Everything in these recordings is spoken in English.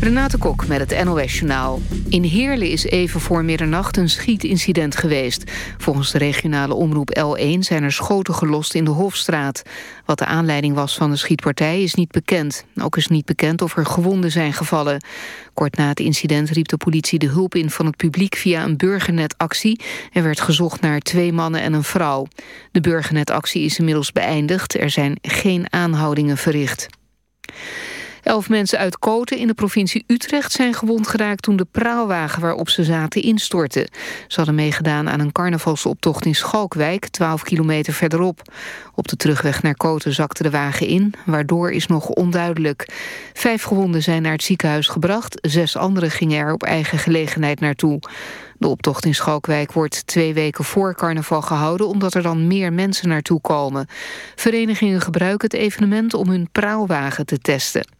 Renate Kok met het NOS Journaal. In Heerlen is even voor middernacht een schietincident geweest. Volgens de regionale omroep L1 zijn er schoten gelost in de Hofstraat. Wat de aanleiding was van de schietpartij is niet bekend. Ook is niet bekend of er gewonden zijn gevallen. Kort na het incident riep de politie de hulp in van het publiek via een burgernetactie. Er werd gezocht naar twee mannen en een vrouw. De burgernetactie is inmiddels beëindigd. Er zijn geen aanhoudingen verricht. Elf mensen uit Koten in de provincie Utrecht zijn gewond geraakt... toen de praalwagen waarop ze zaten instortte. Ze hadden meegedaan aan een carnavalsoptocht in Schalkwijk... 12 kilometer verderop. Op de terugweg naar Koten zakte de wagen in. Waardoor is nog onduidelijk. Vijf gewonden zijn naar het ziekenhuis gebracht. Zes anderen gingen er op eigen gelegenheid naartoe. De optocht in Schalkwijk wordt twee weken voor carnaval gehouden... omdat er dan meer mensen naartoe komen. Verenigingen gebruiken het evenement om hun praalwagen te testen.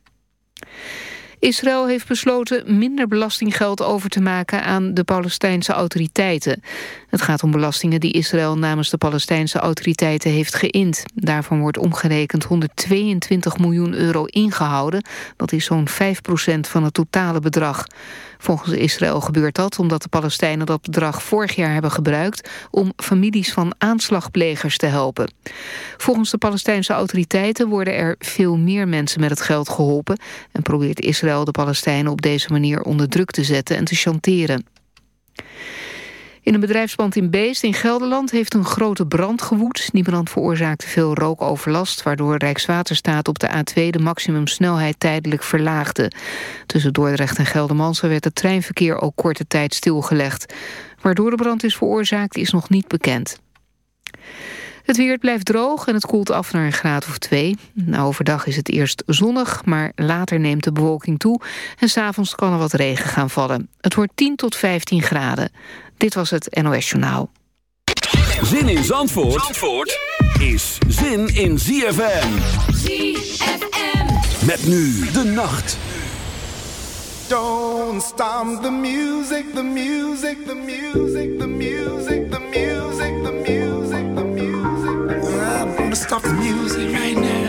Israël heeft besloten minder belastinggeld over te maken aan de Palestijnse autoriteiten. Het gaat om belastingen die Israël namens de Palestijnse autoriteiten heeft geïnd. Daarvan wordt omgerekend 122 miljoen euro ingehouden. Dat is zo'n 5% van het totale bedrag. Volgens Israël gebeurt dat omdat de Palestijnen dat bedrag vorig jaar hebben gebruikt om families van aanslagplegers te helpen. Volgens de Palestijnse autoriteiten worden er veel meer mensen met het geld geholpen en probeert Israël de Palestijnen op deze manier onder druk te zetten en te chanteren. In een bedrijfspand in Beest in Gelderland heeft een grote brand gewoed. Die brand veroorzaakte veel rookoverlast... waardoor Rijkswaterstaat op de A2 de maximumsnelheid tijdelijk verlaagde. Tussen Dordrecht en Geldermalsen werd het treinverkeer ook korte tijd stilgelegd. Waardoor de brand is veroorzaakt is nog niet bekend. Het weer blijft droog en het koelt af naar een graad of twee. Nou, overdag is het eerst zonnig, maar later neemt de bewolking toe... en s'avonds kan er wat regen gaan vallen. Het wordt 10 tot 15 graden. Dit was het NOS Journaal. Zin in Zandvoort, Zandvoort is zin in ZFM. ZFM. Met nu de nacht. Don't stop the music, the music, the music, the music, Gonna stop the music right now.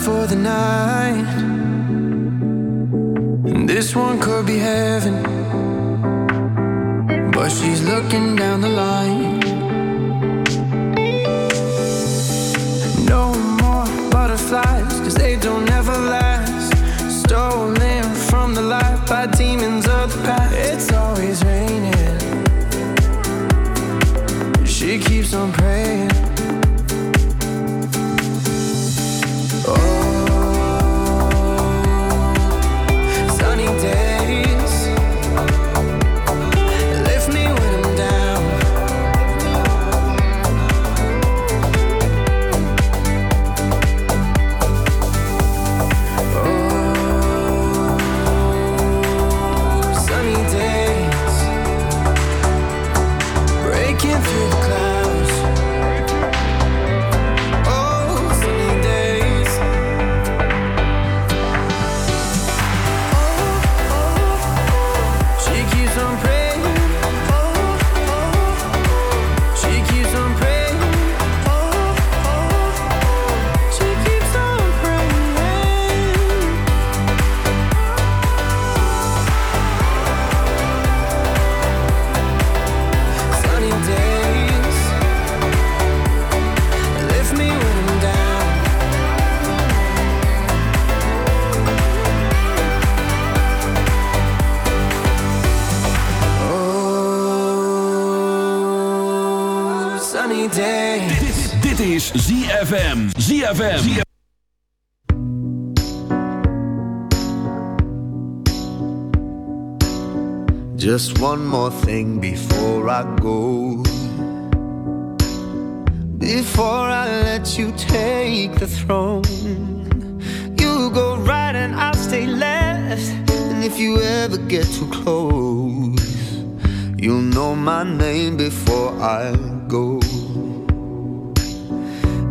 for the night. ZFM. ZFM. Just one more thing before I go. Before I let you take the throne, you go right and I'll stay left. And if you ever get too close, you'll know my name before I go.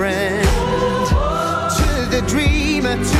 friend to the dreamer. To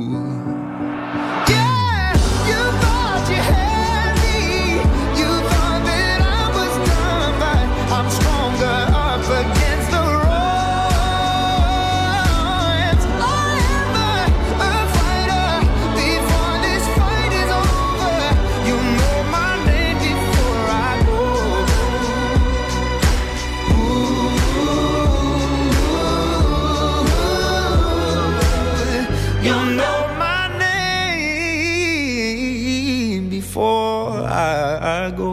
know my name before I, I go.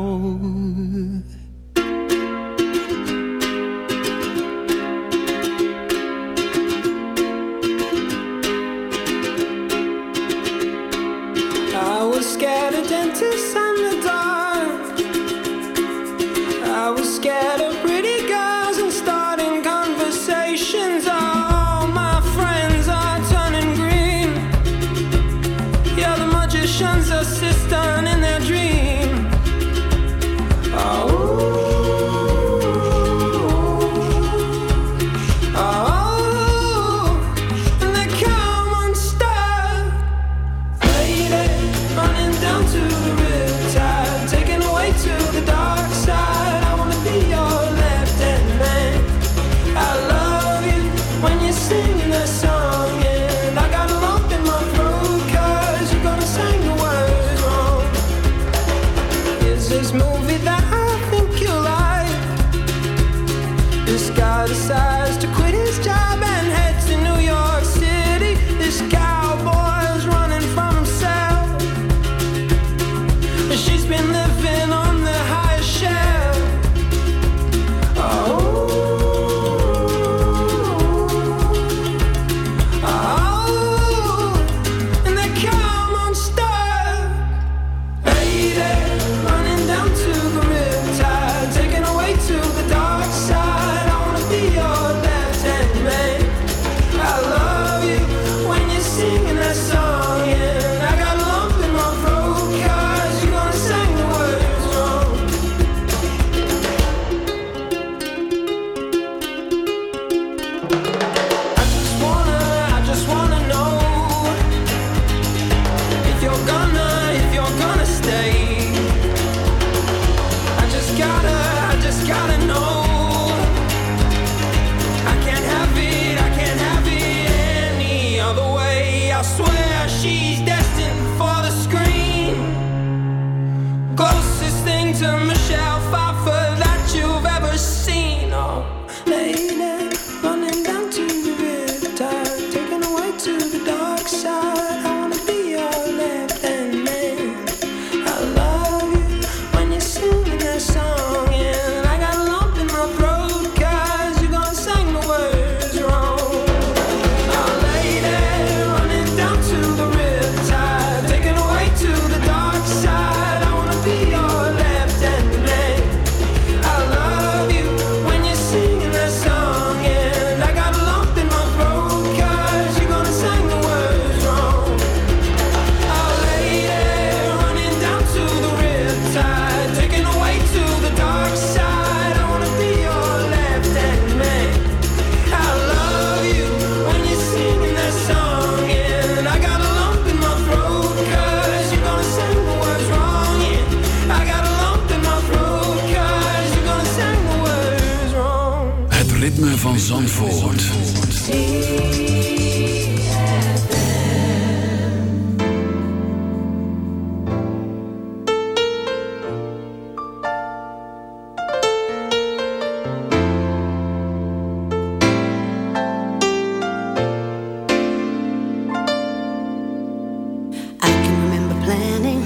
planning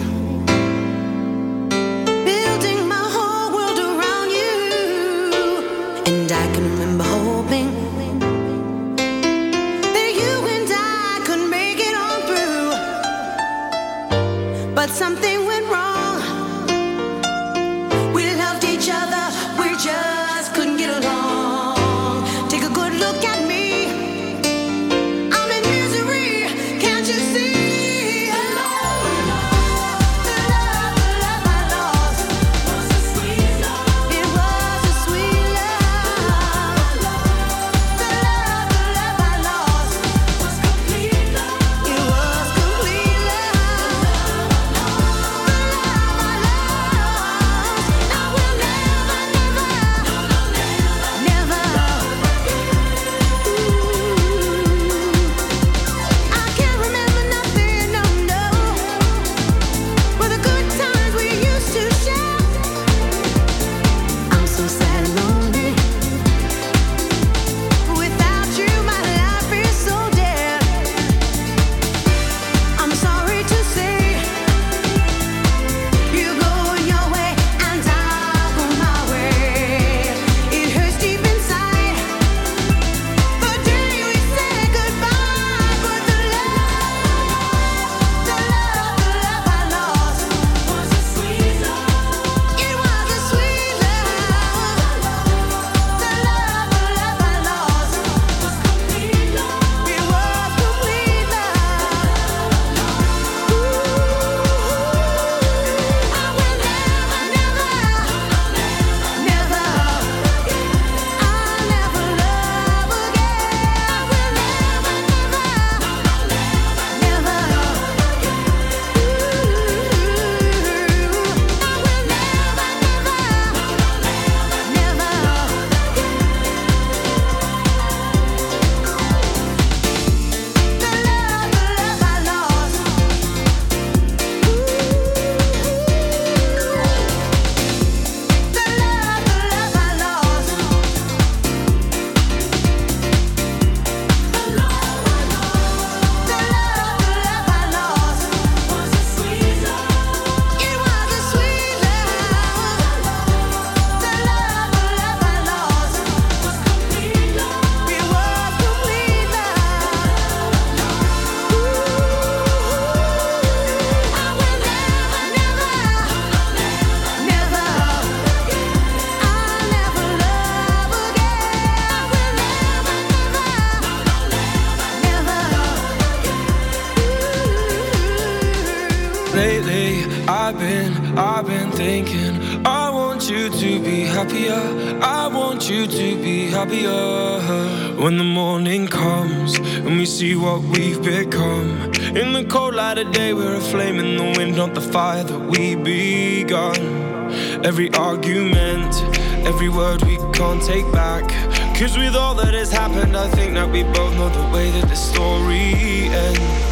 take back. Cause with all that has happened, I think that we both know the way that the story ends.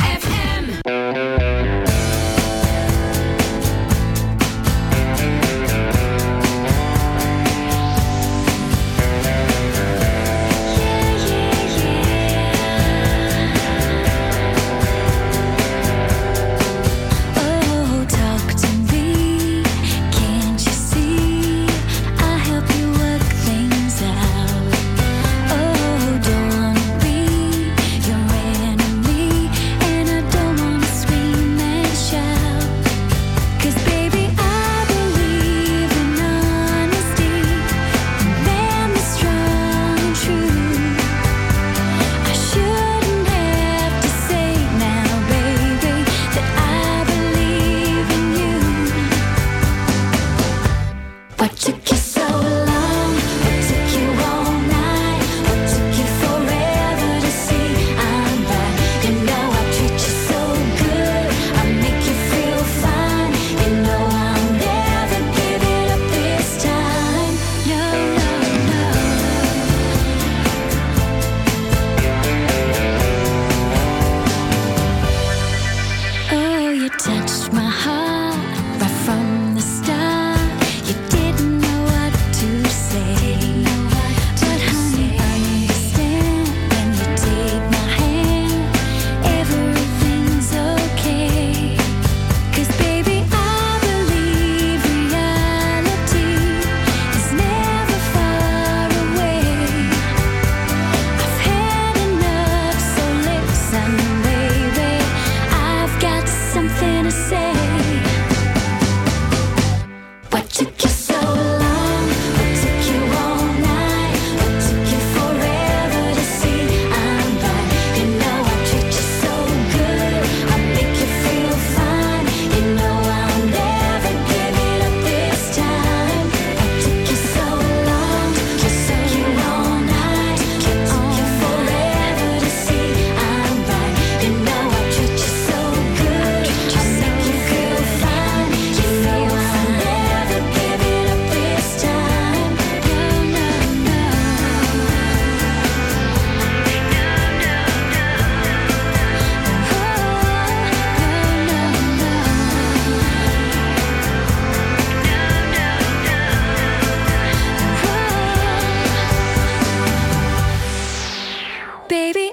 baby.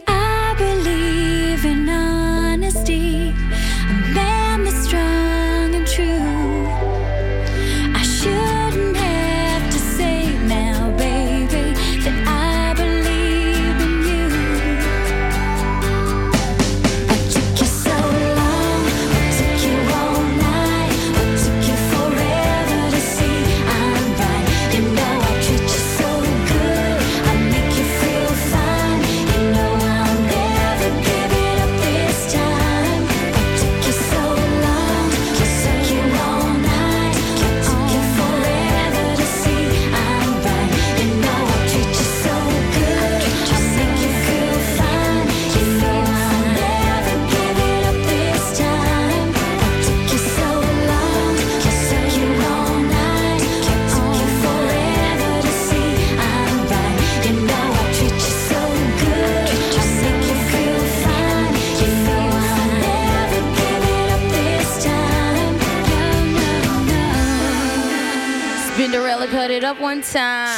Up one time.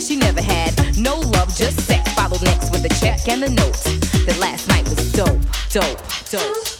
that she never had. No love, just sex. Followed next with a check and a note. That last night was dope, dope, dope, dope.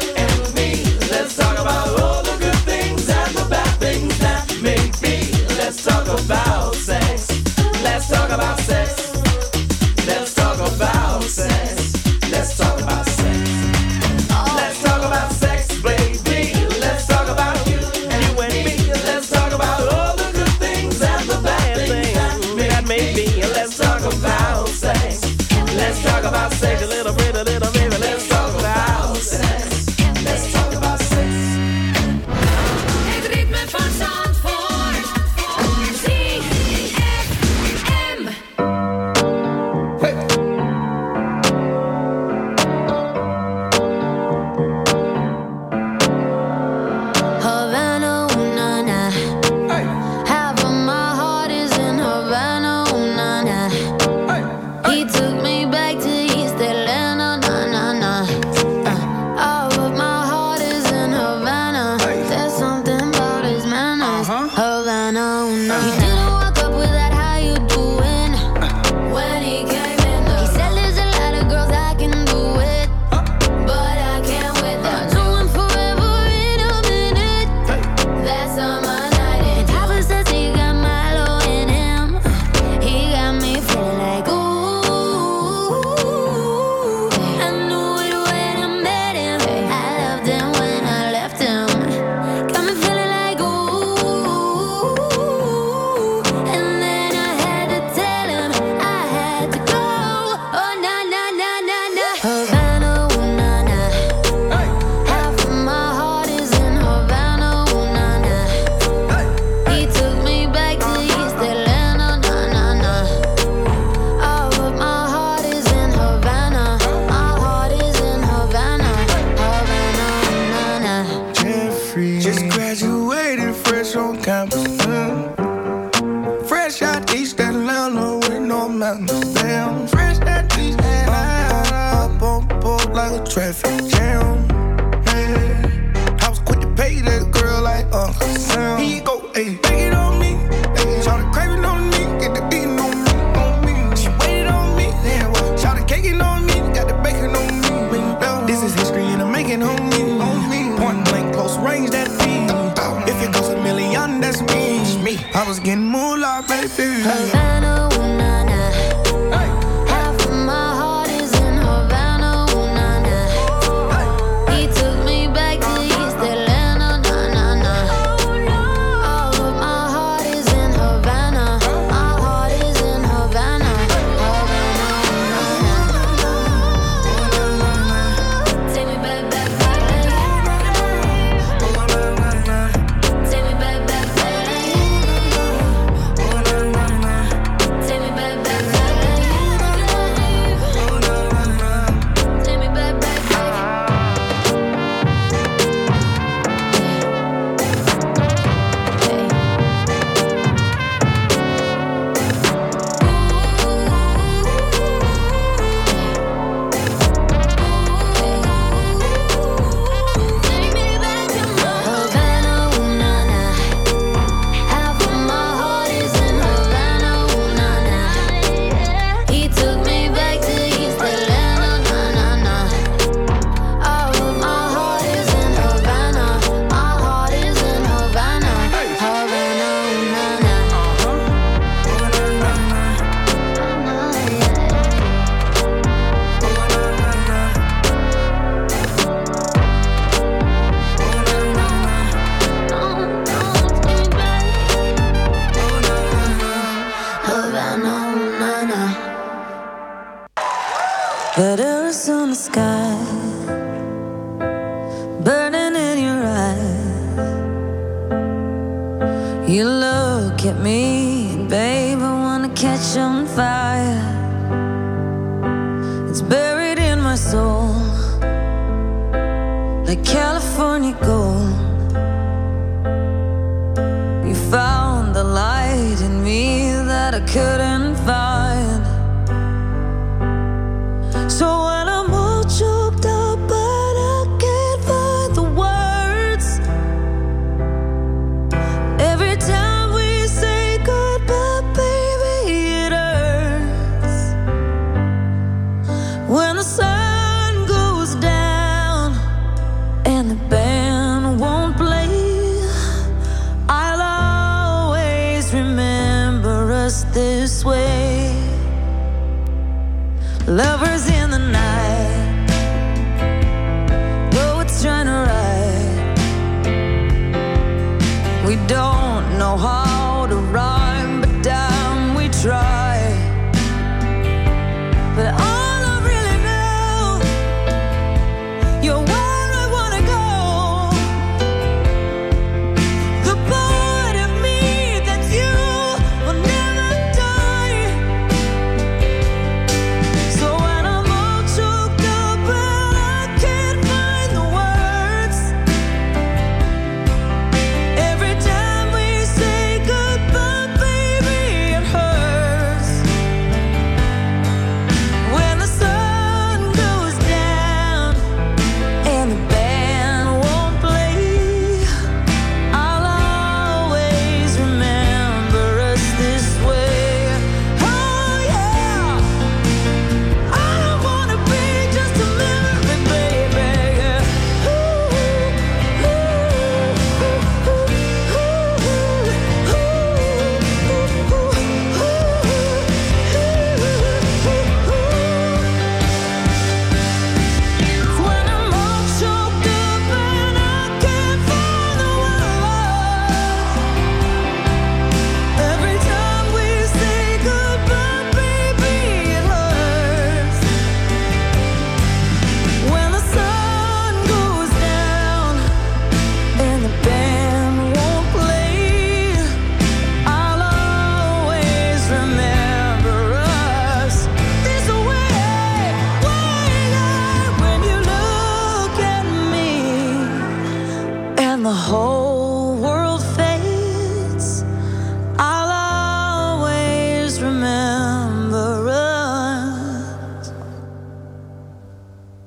baby.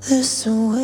Us this way.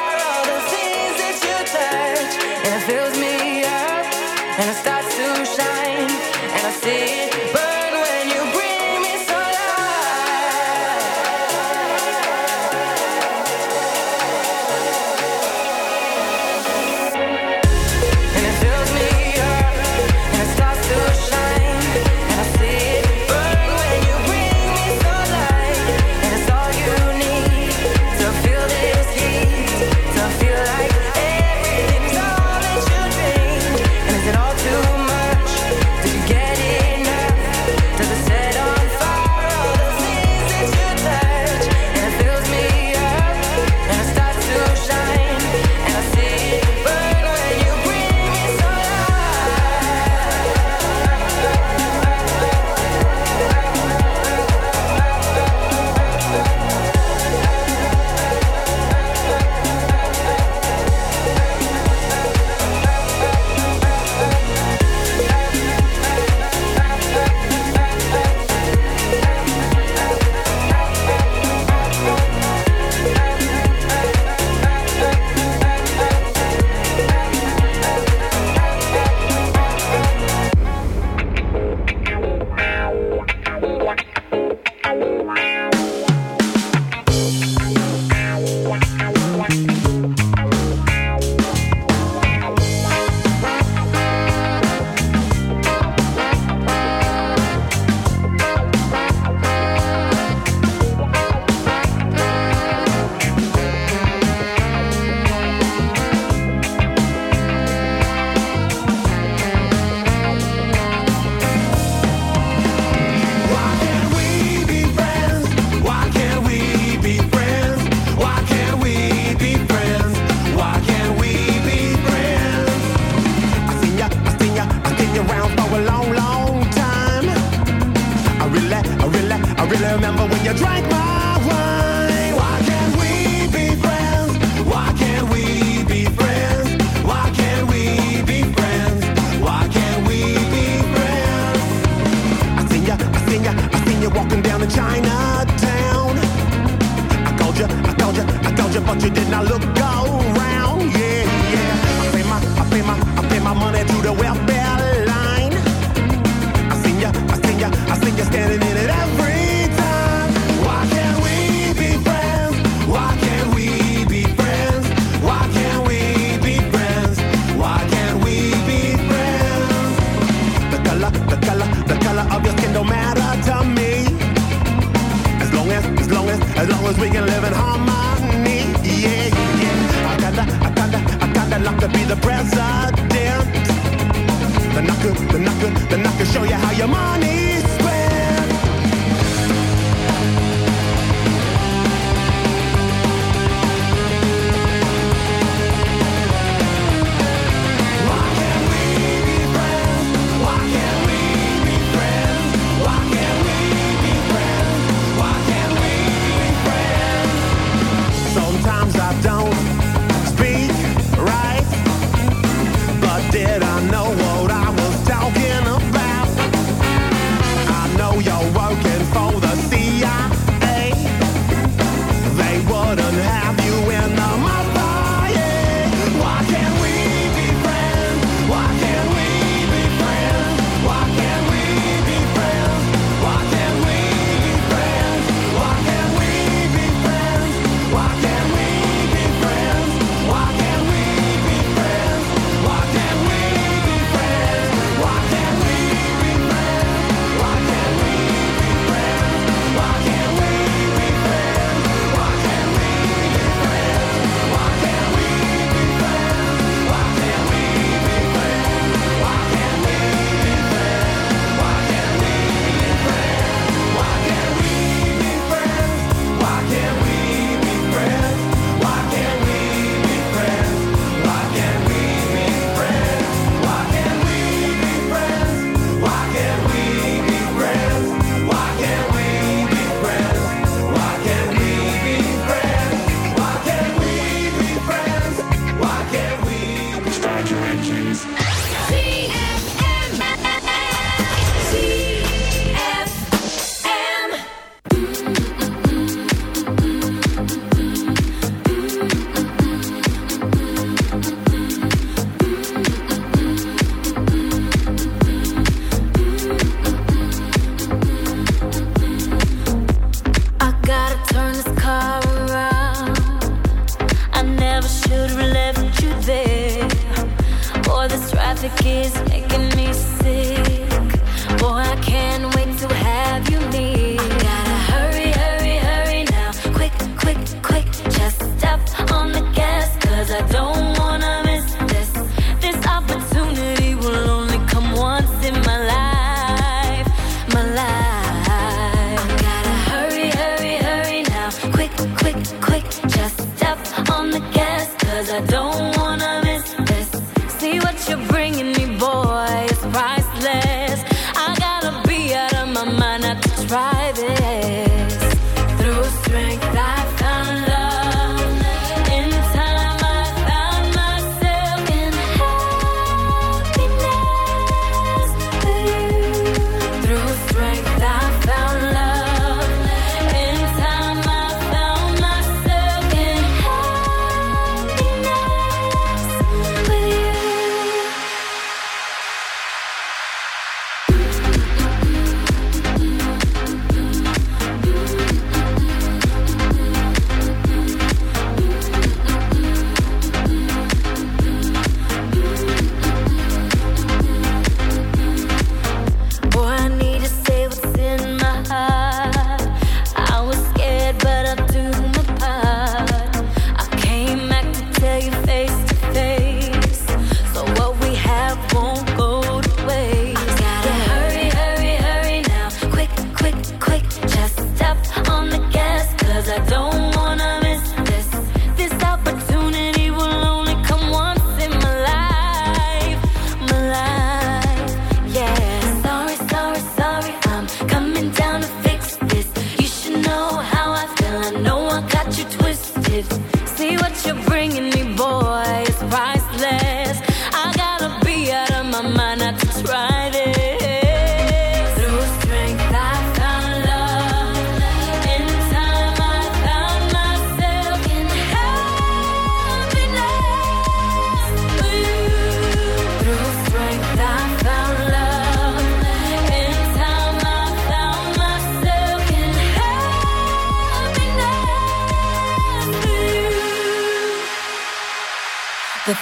To kiss. making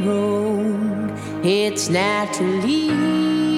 wrong, it's naturally.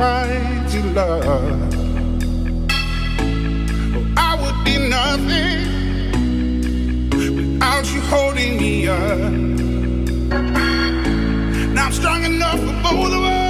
mighty love. Oh, I would be nothing without you holding me up. Now I'm strong enough for both of us.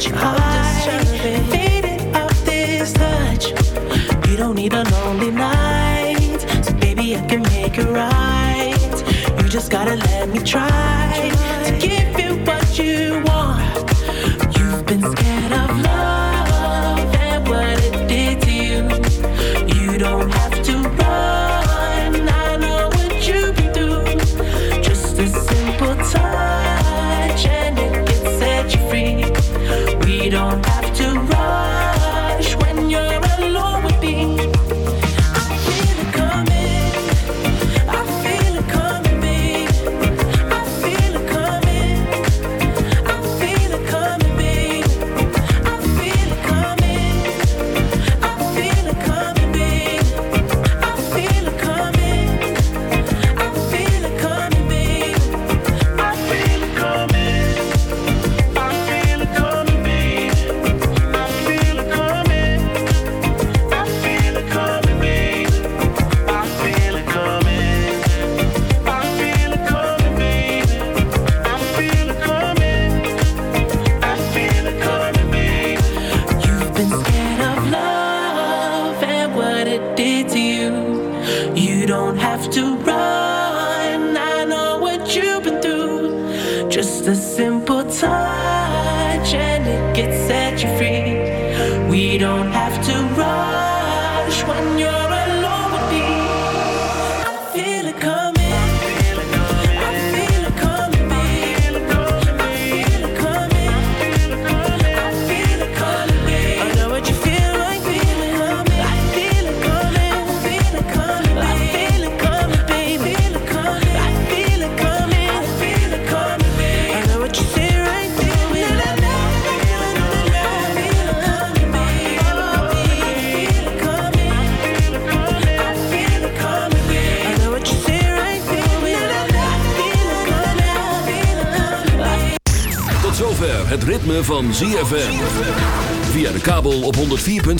touch I faded out this touch. You don't need a lonely night. So baby I can make it right. You just gotta let me try.